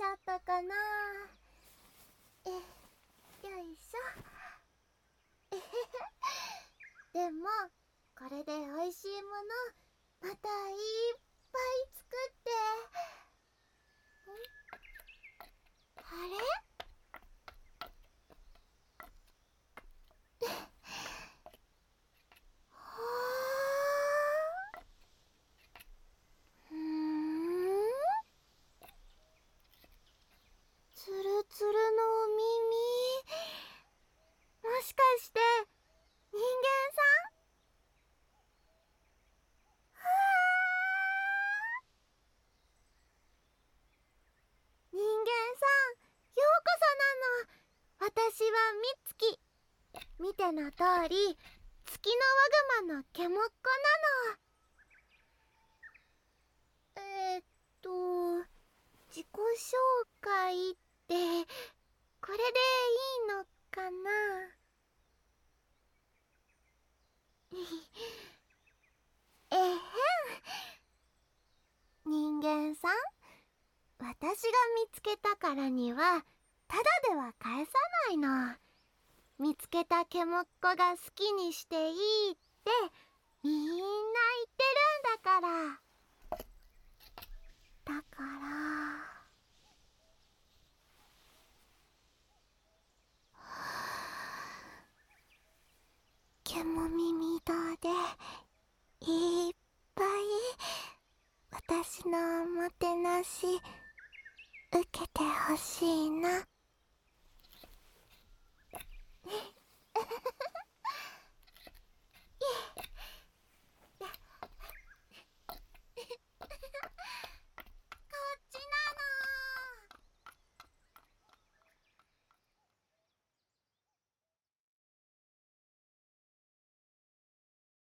ちゃったかな。えよいしょ。えへへ。でもこれで美味しいものまたいっぱい作ってんあれはあうーんつるつるのお耳もしかして人間さん？人間さんようこそなの。私はみつき見ての通り月のワグマのケモッコなの。えー、っと自己紹介ってこれでいいのかなえへん人間さん私が見つけたからにはただでは返さないの。見つけたケモッコが好きにしていいってみんな言ってるんだから。だから。ケモ耳堂でいっぱい私のおもてなし受けてほしいな。